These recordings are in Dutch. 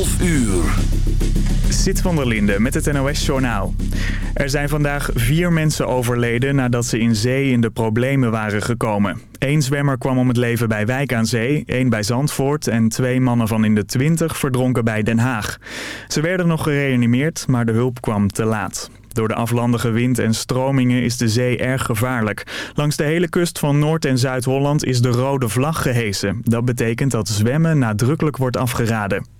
12 uur. Zit van der Linde met het NOS-journaal. Er zijn vandaag vier mensen overleden nadat ze in zee in de problemen waren gekomen. Eén zwemmer kwam om het leven bij Wijk aan Zee, één bij Zandvoort... en twee mannen van in de twintig verdronken bij Den Haag. Ze werden nog gereanimeerd, maar de hulp kwam te laat. Door de aflandige wind en stromingen is de zee erg gevaarlijk. Langs de hele kust van Noord- en Zuid-Holland is de rode vlag gehesen. Dat betekent dat zwemmen nadrukkelijk wordt afgeraden.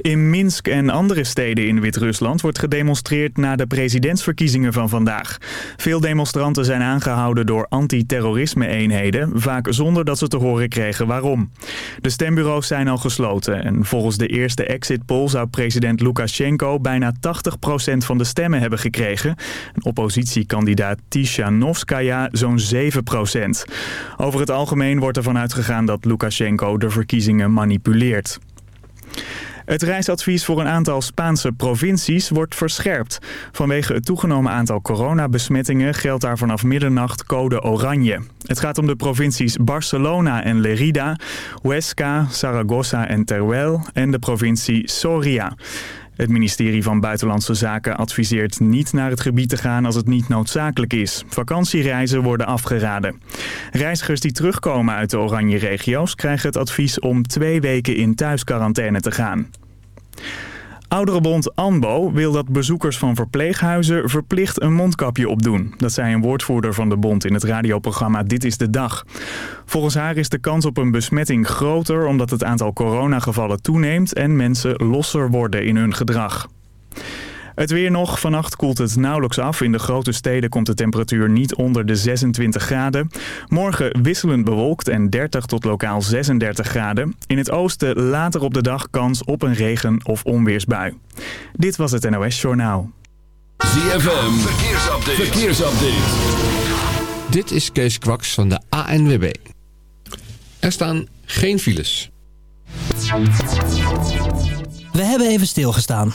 In Minsk en andere steden in Wit-Rusland wordt gedemonstreerd na de presidentsverkiezingen van vandaag. Veel demonstranten zijn aangehouden door antiterrorisme-eenheden, vaak zonder dat ze te horen kregen waarom. De stembureaus zijn al gesloten en volgens de eerste exit poll zou president Lukashenko bijna 80% van de stemmen hebben gekregen. Een oppositiekandidaat Tishanovskaya zo'n 7%. Over het algemeen wordt ervan uitgegaan dat Lukashenko de verkiezingen manipuleert. Het reisadvies voor een aantal Spaanse provincies wordt verscherpt. Vanwege het toegenomen aantal coronabesmettingen geldt daar vanaf middernacht code oranje. Het gaat om de provincies Barcelona en Lerida, Huesca, Zaragoza en Teruel en de provincie Soria. Het ministerie van Buitenlandse Zaken adviseert niet naar het gebied te gaan als het niet noodzakelijk is. Vakantiereizen worden afgeraden. Reizigers die terugkomen uit de oranje regio's krijgen het advies om twee weken in thuisquarantaine te gaan. Ouderenbond ANBO wil dat bezoekers van verpleeghuizen verplicht een mondkapje opdoen. Dat zei een woordvoerder van de bond in het radioprogramma Dit is de Dag. Volgens haar is de kans op een besmetting groter omdat het aantal coronagevallen toeneemt en mensen losser worden in hun gedrag. Het weer nog. Vannacht koelt het nauwelijks af. In de grote steden komt de temperatuur niet onder de 26 graden. Morgen wisselend bewolkt en 30 tot lokaal 36 graden. In het oosten later op de dag kans op een regen- of onweersbui. Dit was het NOS Journaal. ZFM, verkeersupdate. verkeersupdate. Dit is Kees Kwaks van de ANWB. Er staan geen files. We hebben even stilgestaan.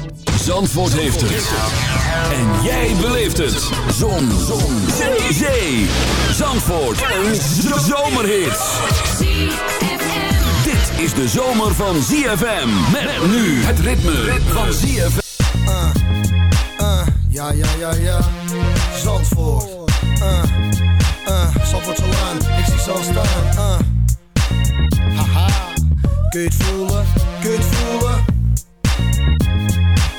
Zandvoort heeft het. En jij beleeft het. Zon. Zon. Zee. Zee. Zandvoort. Een zomerhit. Dit is de zomer van ZFM. Met nu het ritme van ZFM. Uh, uh, ja, ja, ja, ja. Zandvoort. Uh, uh, Zandvoortse Laan. Ik zie al staan. Uh. Haha. Kun je het voelen? Kun je het voelen?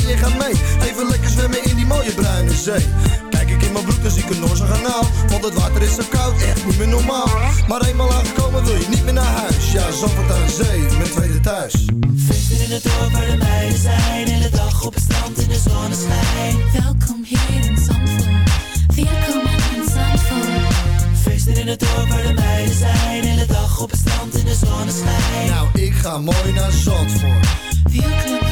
je gaat mee Even lekker zwemmen in die mooie bruine zee Kijk ik in mijn broek, dan zie ik een Noorse kanaal Want het water is zo koud, echt niet meer normaal Maar eenmaal aangekomen wil je niet meer naar huis Ja, Zandvoort aan zee, mijn tweede thuis Feesten in het dorp waar de meiden zijn. Hele dag op het strand in de zonneschijn. Welkom hier in Zandvoort. Welkom in Zandvoort. Feesten in het dorp waar de meiden zijn. Hele dag op het strand in de zonneschijn. Nou, ik ga mooi naar Zandvoort Welkom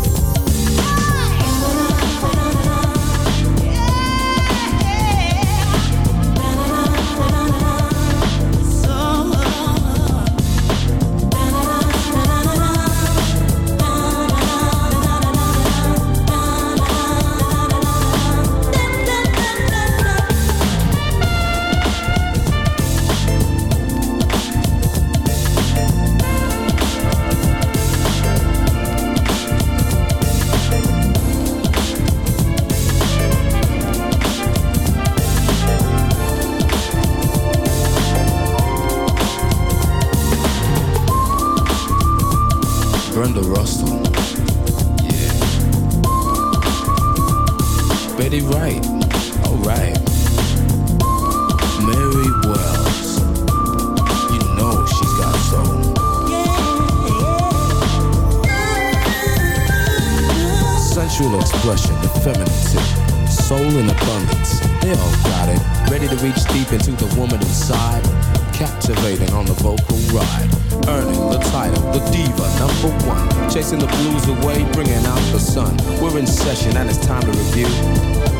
In session and it's time to review.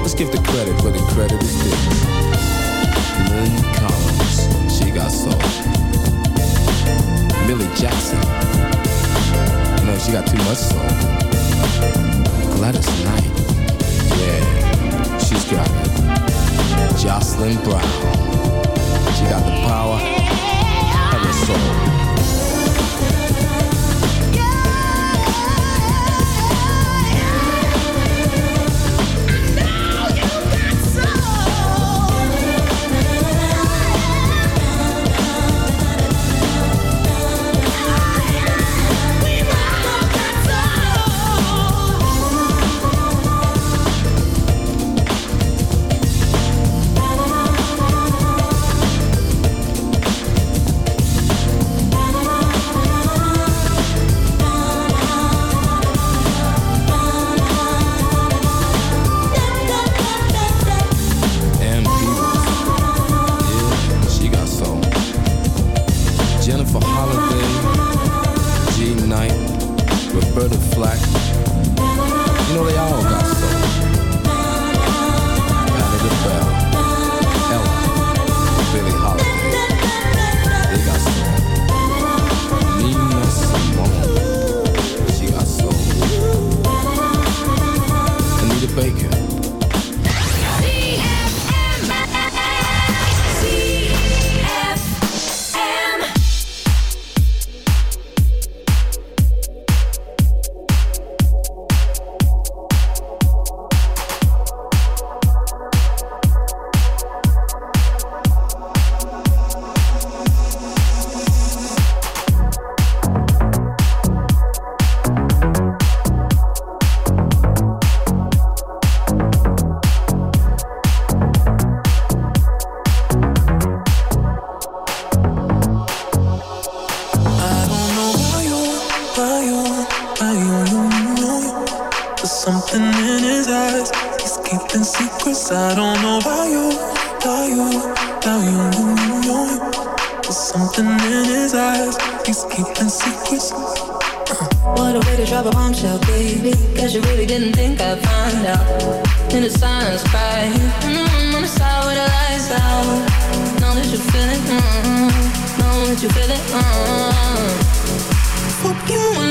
Let's give the credit where the credit is due. Lynn Collins, she got soul. Millie Jackson, know she got too much soul. Gladys Knight, yeah, she's got it. Jocelyn Brown, the silence, cry. Mm, on the side with the lights out. Know that you feel it. Mm, know that you feel it. Mm. Fuck you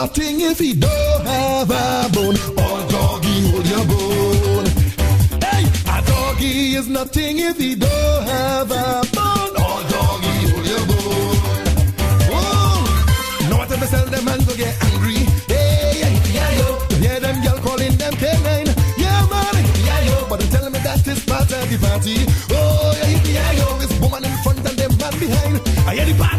nothing if he don't have a bone. All doggy, hold your bone. Hey, a doggy is nothing if he don't have a bone. All doggy, hold your bone. Whoa! Now what if I tell them man go get angry? Hey, hey, yeah, yo. You hear them girl calling them canine? Yeah, man. Yeah, yo. But they tell me that is part of the party. Oh, yeah, yeah, yo. It's woman in front and them man behind. I hear the party.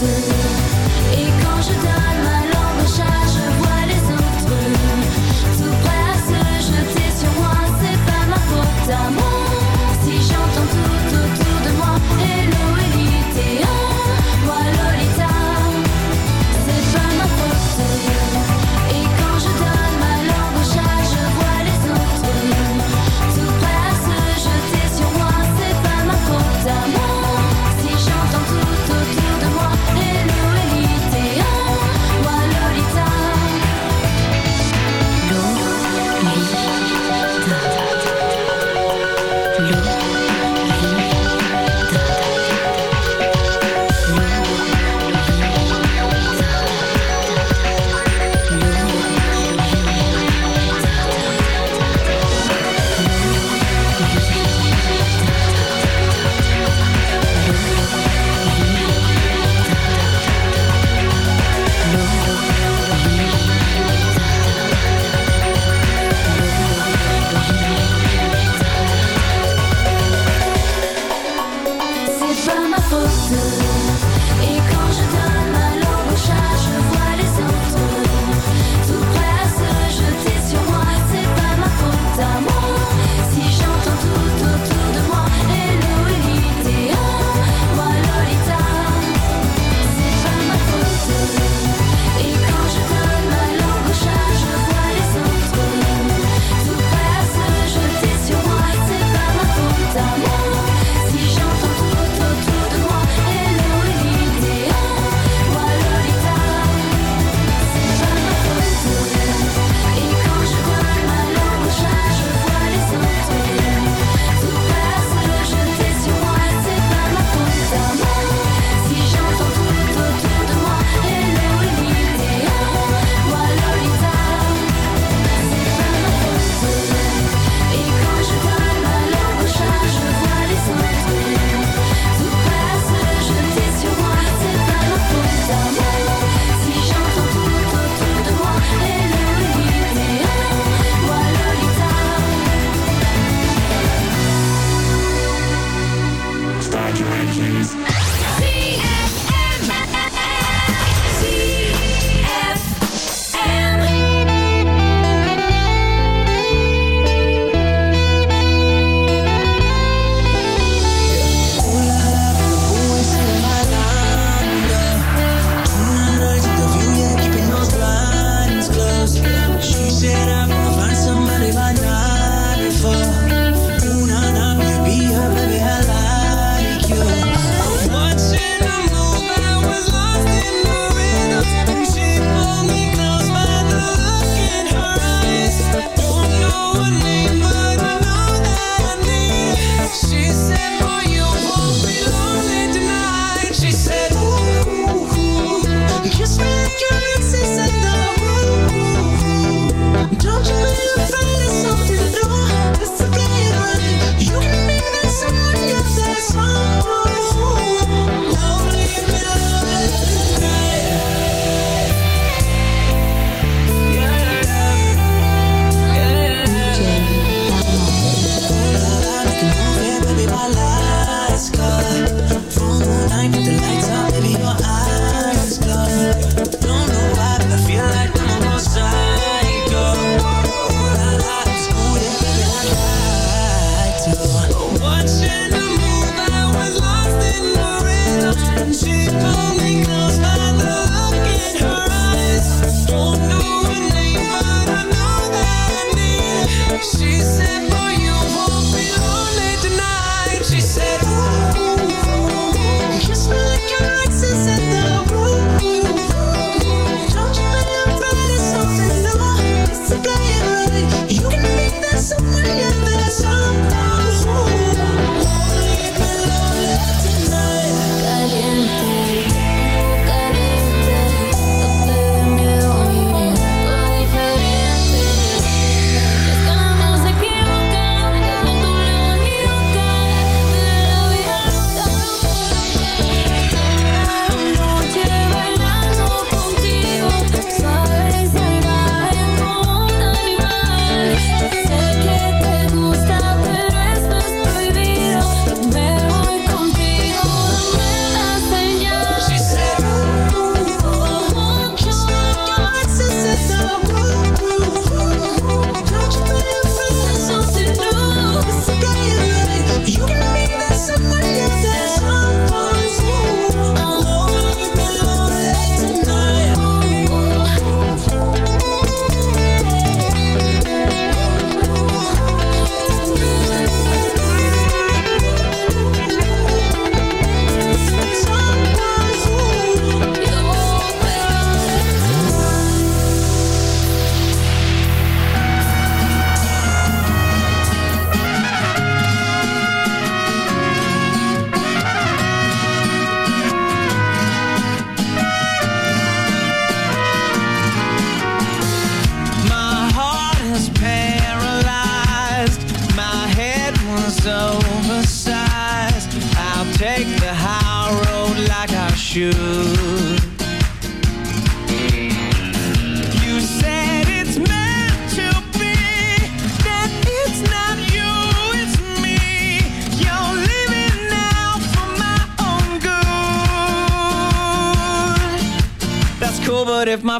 Et quand je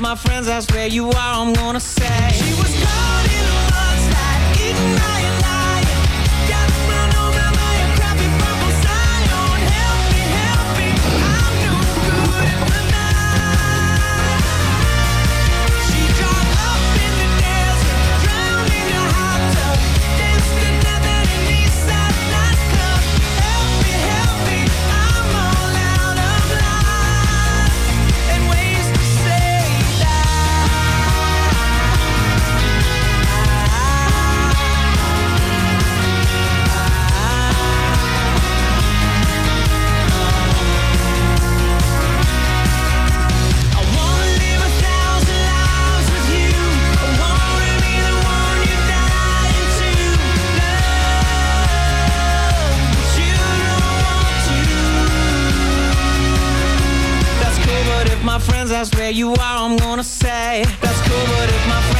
my friends, that's where you are, I'm gonna say. She was caught in a that's where you are, I'm gonna say. That's cool, but if my friend